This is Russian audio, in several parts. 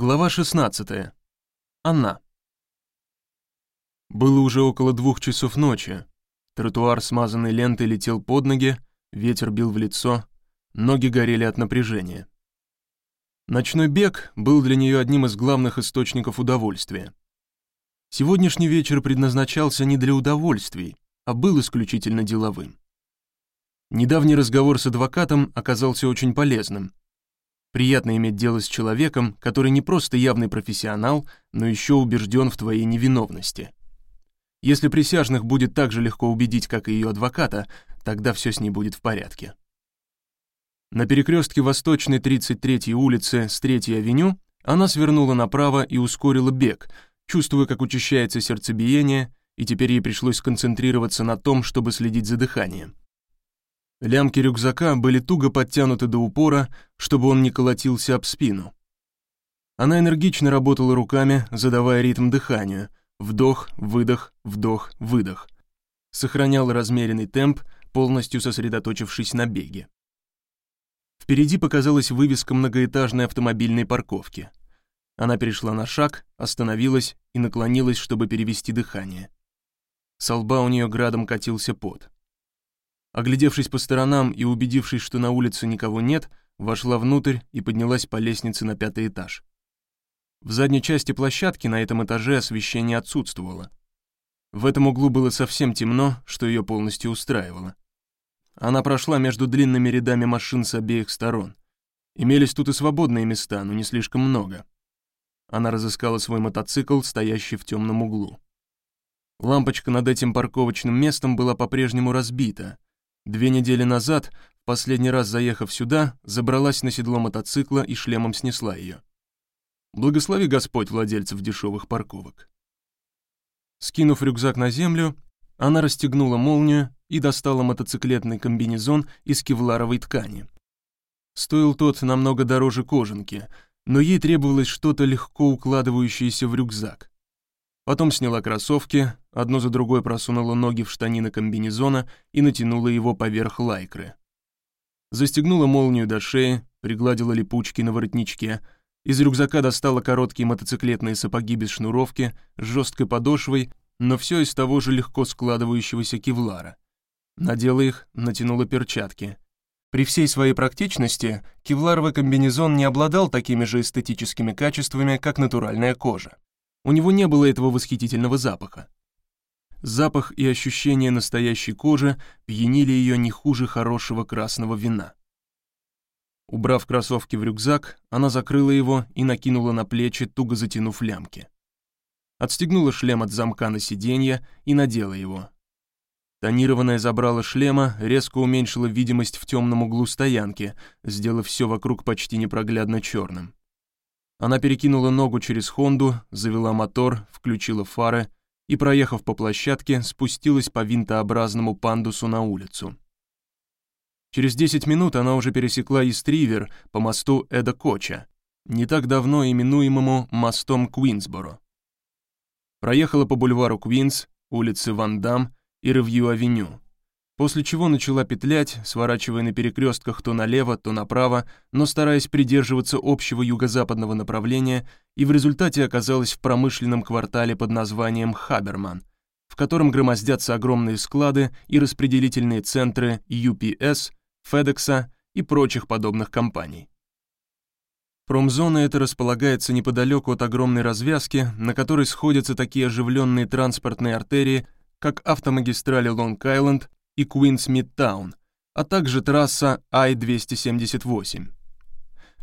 Глава 16. Анна. Было уже около двух часов ночи. Тротуар, смазанный лентой, летел под ноги, ветер бил в лицо, ноги горели от напряжения. Ночной бег был для нее одним из главных источников удовольствия. Сегодняшний вечер предназначался не для удовольствий, а был исключительно деловым. Недавний разговор с адвокатом оказался очень полезным. Приятно иметь дело с человеком, который не просто явный профессионал, но еще убежден в твоей невиновности. Если присяжных будет так же легко убедить, как и ее адвоката, тогда все с ней будет в порядке. На перекрестке Восточной 33-й улицы с 3-й авеню она свернула направо и ускорила бег, чувствуя, как учащается сердцебиение, и теперь ей пришлось сконцентрироваться на том, чтобы следить за дыханием. Лямки рюкзака были туго подтянуты до упора, чтобы он не колотился об спину. Она энергично работала руками, задавая ритм дыханию. Вдох, выдох, вдох, выдох. Сохраняла размеренный темп, полностью сосредоточившись на беге. Впереди показалась вывеска многоэтажной автомобильной парковки. Она перешла на шаг, остановилась и наклонилась, чтобы перевести дыхание. Со лба у нее градом катился пот. Оглядевшись по сторонам и убедившись, что на улице никого нет, вошла внутрь и поднялась по лестнице на пятый этаж. В задней части площадки на этом этаже освещение отсутствовало. В этом углу было совсем темно, что ее полностью устраивало. Она прошла между длинными рядами машин с обеих сторон. Имелись тут и свободные места, но не слишком много. Она разыскала свой мотоцикл, стоящий в темном углу. Лампочка над этим парковочным местом была по-прежнему разбита, Две недели назад, последний раз заехав сюда, забралась на седло мотоцикла и шлемом снесла ее. Благослови Господь владельцев дешевых парковок. Скинув рюкзак на землю, она расстегнула молнию и достала мотоциклетный комбинезон из кевларовой ткани. Стоил тот намного дороже кожанки, но ей требовалось что-то легко укладывающееся в рюкзак. Потом сняла кроссовки, одну за другой просунула ноги в штанины комбинезона и натянула его поверх лайкры. Застегнула молнию до шеи, пригладила липучки на воротничке, из рюкзака достала короткие мотоциклетные сапоги без шнуровки, с жесткой подошвой, но все из того же легко складывающегося кевлара. Надела их, натянула перчатки. При всей своей практичности кевларовый комбинезон не обладал такими же эстетическими качествами, как натуральная кожа. У него не было этого восхитительного запаха. Запах и ощущение настоящей кожи пьянили ее не хуже хорошего красного вина. Убрав кроссовки в рюкзак, она закрыла его и накинула на плечи, туго затянув лямки. Отстегнула шлем от замка на сиденье и надела его. Тонированное забрало шлема резко уменьшило видимость в темном углу стоянки, сделав все вокруг почти непроглядно черным. Она перекинула ногу через Хонду, завела мотор, включила фары и, проехав по площадке, спустилась по винтообразному пандусу на улицу. Через 10 минут она уже пересекла Истривер по мосту Эда Коча, не так давно именуемому мостом Куинсборо. Проехала по бульвару Квинс, улице Ван Дам и Ревью-авеню после чего начала петлять, сворачивая на перекрестках то налево, то направо, но стараясь придерживаться общего юго-западного направления, и в результате оказалась в промышленном квартале под названием Хаберман, в котором громоздятся огромные склады и распределительные центры UPS, FedEx и прочих подобных компаний. Промзона эта располагается неподалеку от огромной развязки, на которой сходятся такие оживленные транспортные артерии, как автомагистрали Лонг-Айленд, и Куинс-Мидтаун, а также трасса I-278.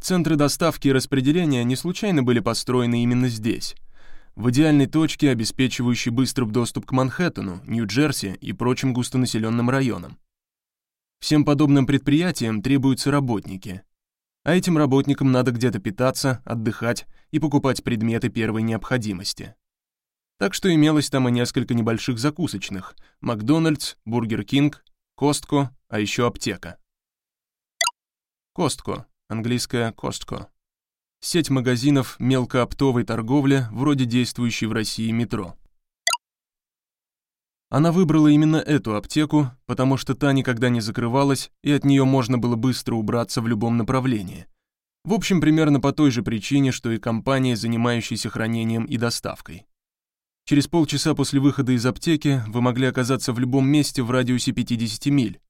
Центры доставки и распределения не случайно были построены именно здесь, в идеальной точке, обеспечивающей быстрый доступ к Манхэттену, Нью-Джерси и прочим густонаселенным районам. Всем подобным предприятиям требуются работники, а этим работникам надо где-то питаться, отдыхать и покупать предметы первой необходимости. Так что имелось там и несколько небольших закусочных — Макдональдс, Бургер Кинг, Costco, а еще аптека. Costco, английское Costco. Сеть магазинов мелкооптовой торговли, вроде действующей в России метро. Она выбрала именно эту аптеку, потому что та никогда не закрывалась, и от нее можно было быстро убраться в любом направлении. В общем, примерно по той же причине, что и компания, занимающаяся хранением и доставкой. Через полчаса после выхода из аптеки вы могли оказаться в любом месте в радиусе 50 миль.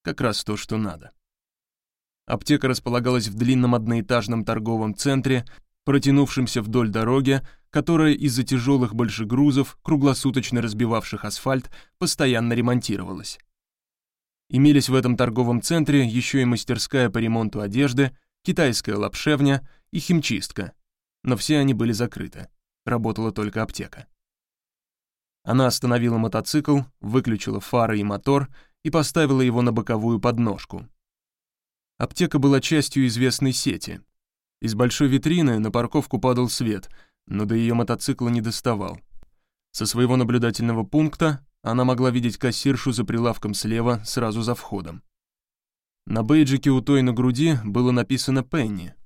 Как раз то, что надо. Аптека располагалась в длинном одноэтажном торговом центре, протянувшемся вдоль дороги, которая из-за тяжелых большегрузов, круглосуточно разбивавших асфальт, постоянно ремонтировалась. Имелись в этом торговом центре еще и мастерская по ремонту одежды, китайская лапшевня и химчистка, но все они были закрыты. Работала только аптека. Она остановила мотоцикл, выключила фары и мотор и поставила его на боковую подножку. Аптека была частью известной сети. Из большой витрины на парковку падал свет, но до ее мотоцикла не доставал. Со своего наблюдательного пункта она могла видеть кассиршу за прилавком слева, сразу за входом. На бейджике у той на груди было написано «Пенни».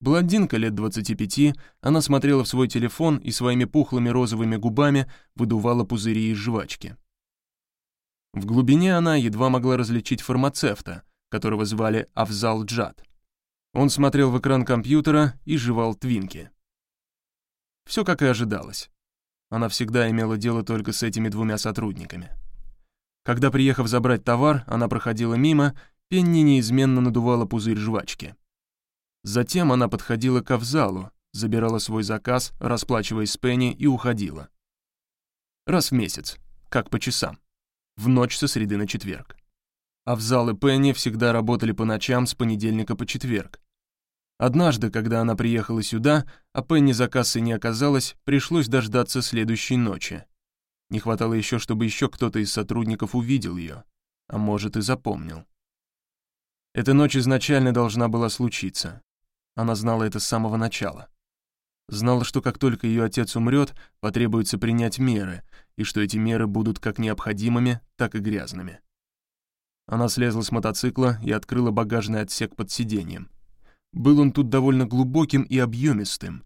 Блондинка лет 25, она смотрела в свой телефон и своими пухлыми розовыми губами выдувала пузыри из жвачки. В глубине она едва могла различить фармацевта, которого звали Авзал Джад. Он смотрел в экран компьютера и жевал твинки. Все как и ожидалось. Она всегда имела дело только с этими двумя сотрудниками. Когда, приехав забрать товар, она проходила мимо Пенни неизменно надувала пузырь жвачки. Затем она подходила к Авзалу, забирала свой заказ, расплачиваясь с Пенни и уходила. Раз в месяц, как по часам, в ночь со среды на четверг. Авзал и Пенни всегда работали по ночам с понедельника по четверг. Однажды, когда она приехала сюда, а Пенни за кассой не оказалось, пришлось дождаться следующей ночи. Не хватало еще, чтобы еще кто-то из сотрудников увидел ее, а может и запомнил. Эта ночь изначально должна была случиться. Она знала это с самого начала. Знала, что как только ее отец умрет, потребуется принять меры, и что эти меры будут как необходимыми, так и грязными. Она слезла с мотоцикла и открыла багажный отсек под сиденьем. Был он тут довольно глубоким и объемистым.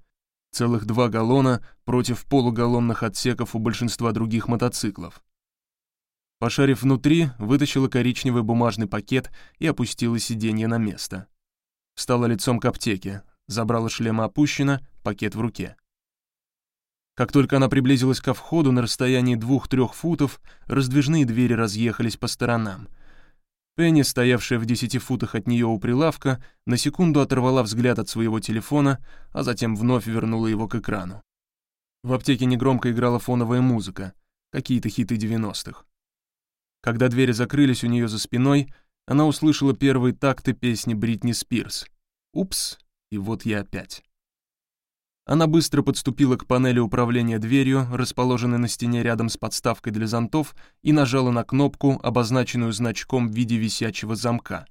Целых два галлона против полугаллонных отсеков у большинства других мотоциклов. Пошарив внутри, вытащила коричневый бумажный пакет и опустила сиденье на место. Встала лицом к аптеке, забрала шлема опущена, пакет в руке. Как только она приблизилась ко входу на расстоянии двух-трех футов, раздвижные двери разъехались по сторонам. Пенни, стоявшая в десяти футах от нее у прилавка, на секунду оторвала взгляд от своего телефона, а затем вновь вернула его к экрану. В аптеке негромко играла фоновая музыка, какие-то хиты девяностых. Когда двери закрылись у нее за спиной, она услышала первые такты песни Бритни Спирс. «Упс, и вот я опять». Она быстро подступила к панели управления дверью, расположенной на стене рядом с подставкой для зонтов, и нажала на кнопку, обозначенную значком в виде висячего замка.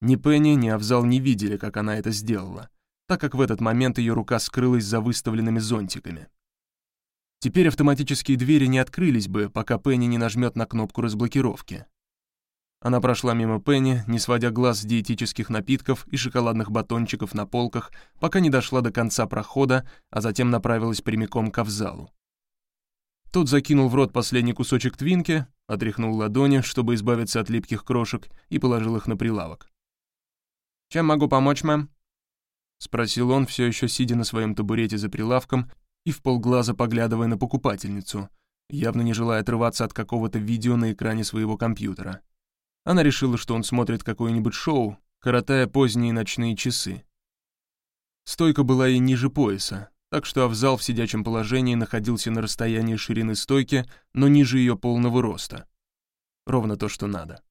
Ни Пенни, ни Авзал не видели, как она это сделала, так как в этот момент ее рука скрылась за выставленными зонтиками. Теперь автоматические двери не открылись бы, пока Пенни не нажмет на кнопку разблокировки. Она прошла мимо Пенни, не сводя глаз с диетических напитков и шоколадных батончиков на полках, пока не дошла до конца прохода, а затем направилась прямиком к Авзалу. Тот закинул в рот последний кусочек твинки, отряхнул ладони, чтобы избавиться от липких крошек, и положил их на прилавок. «Чем могу помочь, мэм?» — спросил он, все еще сидя на своем табурете за прилавком и в полглаза поглядывая на покупательницу, явно не желая отрываться от какого-то видео на экране своего компьютера. Она решила, что он смотрит какое-нибудь шоу, коротая поздние ночные часы. Стойка была и ниже пояса, так что Авзал в сидячем положении находился на расстоянии ширины стойки, но ниже ее полного роста. Ровно то, что надо.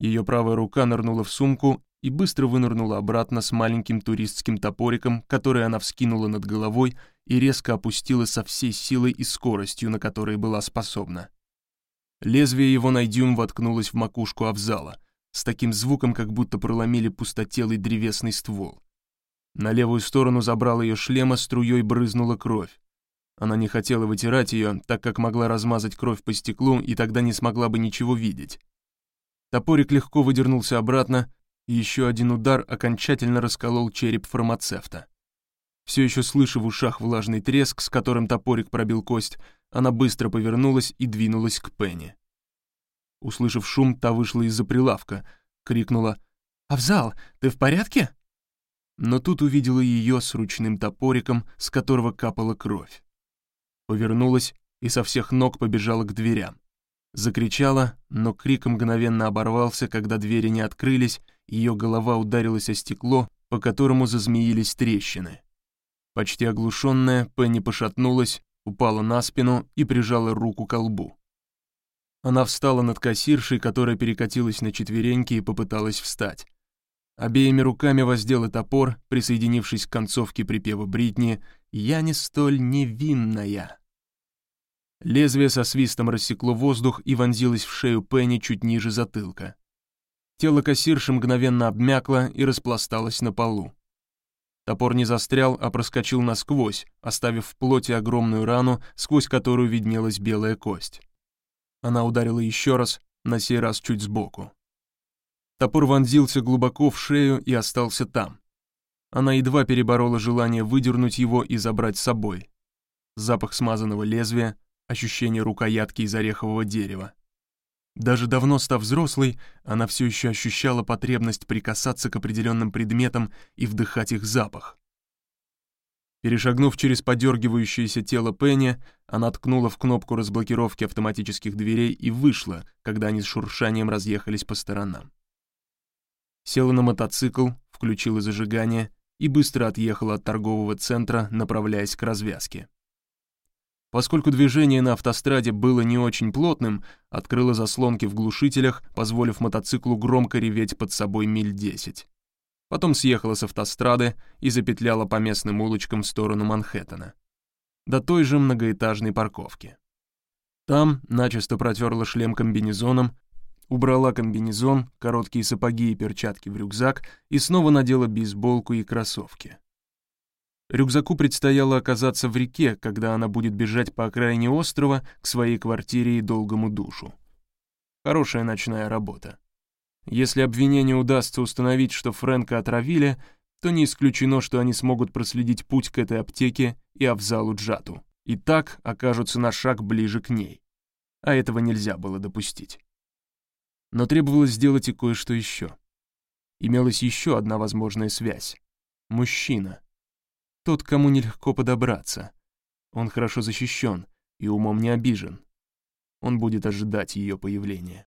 Ее правая рука нырнула в сумку и быстро вынырнула обратно с маленьким туристским топориком, который она вскинула над головой и резко опустила со всей силой и скоростью, на которые была способна. Лезвие его на дюйм воткнулось в макушку Авзала, с таким звуком, как будто проломили пустотелый древесный ствол. На левую сторону забрал ее шлема, струей брызнула кровь. Она не хотела вытирать ее, так как могла размазать кровь по стеклу и тогда не смогла бы ничего видеть. Топорик легко выдернулся обратно, и еще один удар окончательно расколол череп фармацевта. Все еще слыша в ушах влажный треск, с которым топорик пробил кость, она быстро повернулась и двинулась к Пенни. Услышав шум, та вышла из-за прилавка, крикнула «Авзал, ты в порядке?» но тут увидела ее с ручным топориком, с которого капала кровь. Повернулась и со всех ног побежала к дверям. Закричала, но крик мгновенно оборвался, когда двери не открылись, ее голова ударилась о стекло, по которому зазмеились трещины. Почти оглушенная, Пенни пошатнулась, упала на спину и прижала руку к лбу. Она встала над кассиршей, которая перекатилась на четвереньки и попыталась встать. Обеими руками воздела топор, присоединившись к концовке припева Бритни «Я не столь невинная». Лезвие со свистом рассекло воздух и вонзилось в шею Пенни чуть ниже затылка. Тело кассирши мгновенно обмякло и распласталось на полу. Топор не застрял, а проскочил насквозь, оставив в плоти огромную рану, сквозь которую виднелась белая кость. Она ударила еще раз, на сей раз чуть сбоку. Топор вонзился глубоко в шею и остался там. Она едва переборола желание выдернуть его и забрать с собой. Запах смазанного лезвия, ощущение рукоятки из орехового дерева. Даже давно став взрослой, она все еще ощущала потребность прикасаться к определенным предметам и вдыхать их запах. Перешагнув через подергивающееся тело Пенни, она ткнула в кнопку разблокировки автоматических дверей и вышла, когда они с шуршанием разъехались по сторонам. Села на мотоцикл, включила зажигание и быстро отъехала от торгового центра, направляясь к развязке. Поскольку движение на автостраде было не очень плотным, открыла заслонки в глушителях, позволив мотоциклу громко реветь под собой миль 10. Потом съехала с автострады и запетляла по местным улочкам в сторону Манхэттена. До той же многоэтажной парковки. Там начисто протерла шлем комбинезоном, убрала комбинезон, короткие сапоги и перчатки в рюкзак и снова надела бейсболку и кроссовки. Рюкзаку предстояло оказаться в реке, когда она будет бежать по окраине острова к своей квартире и долгому душу. Хорошая ночная работа. Если обвинению удастся установить, что Фрэнка отравили, то не исключено, что они смогут проследить путь к этой аптеке и Авзалу Джату, и так окажутся на шаг ближе к ней. А этого нельзя было допустить. Но требовалось сделать и кое-что еще. Имелась еще одна возможная связь. Мужчина. Тот, кому нелегко подобраться. Он хорошо защищен и умом не обижен. Он будет ожидать ее появления.